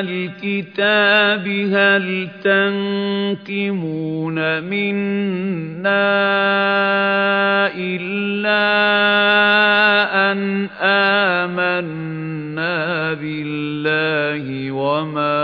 الْكِتَابِ هَلْ تَنقِمُونَ مِنَّا إِلَّا أَنْ آمَنَّا بِاللَّهِ وَمَا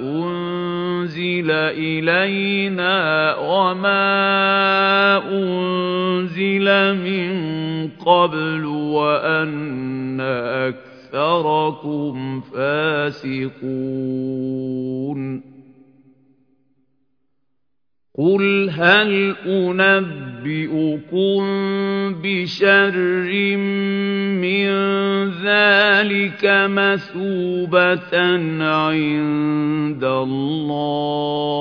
أُنزِلَ إِلَيْنَا وَمَا أُنزِلَ مِن قَبْلُ وَأَنَّ أَكْثَرَكُمْ فَاسِقُونَ قُلْ هَلْ أُنَبِّئُكُم بِشَرٍّ مِّن ذَٰلِكَ مَثُوبَةً عِندَ اللَّهِ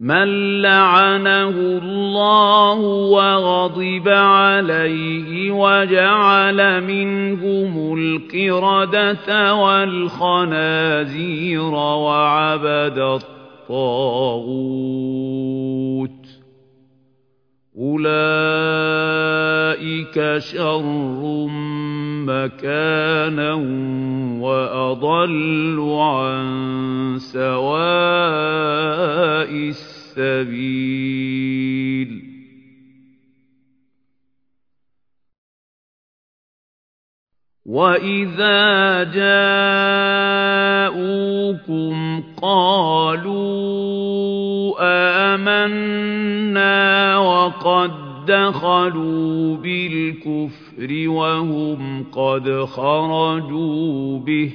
مَن لَّعَنَهُ اللَّهُ وَغَضِبَ عَلَيْهِ وَجَعَلَ مِنْهُمُ الْقِرَدَةَ وَالْخَنَازِيرَ وَعَبَدَ الطَّاغُوتَ أُولَٰئِكَ شَرٌّ مَّكَانًا وَأَضَلُّ عَن سَوَاءِ السَّبِيلِ. وَإِذَا جَاءُوكُمْ قَالُوا آمَنَّا وَقَد دَّخَلُوا بِالْكُفْرِ وَهُمْ قَدْ خَرَجُوا بِهِ ۚ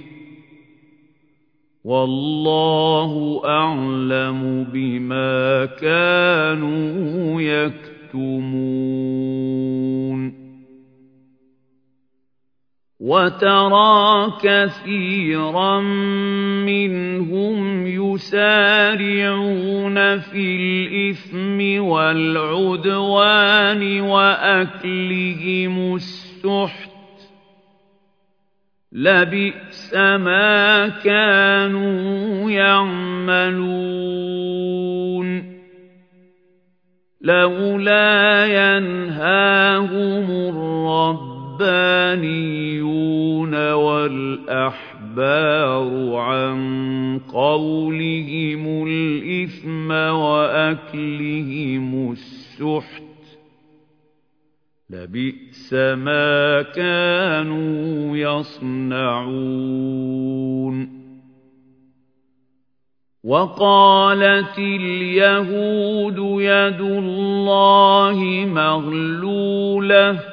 وَاللَّهُ أَعْلَمُ بِمَا كَانُوا يَكْتُمُونَ وَتَرَىٰ كَثِيرًا مِّنْهُمْ يُسَارِعُونَ فِي الْإِثْمِ وَالْعُدْوَانِ وَأَكْلِهِمُ السُّحْتَ ۚ لَبِئْسَ مَا كَانُوا يَعْمَلُونَ لَوْلَا يَنْهَاهُمُ الرَّبُّ الرَّبَّانِيُّونَ وَالْأَحْبَارُ عَن قَوْلِهِمُ الْإِثْمَ وَأَكْلِهِمُ السُّحْتَ ۚ لَبِئْسَ مَا كَانُوا يَصْنَعُونَ وَقَالَتِ الْيَهُودُ يَدُ اللَّهِ مَغْلُولَةٌ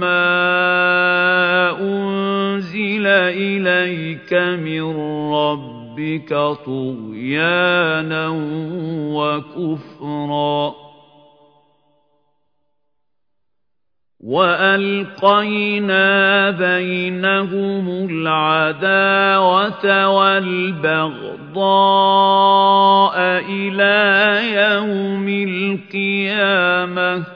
مَّا أُنزِلَ إِلَيْكَ مِن رَّبِّكَ طُغْيَانًا وَكُفْرًا ۖ وَأَلْقَيْنَا بَيْنَهُمُ الْعَدَاوَةَ وَالْبَغْضَاءَ إِلَىٰ يَوْمِ الْقِيَامَةِ ۚ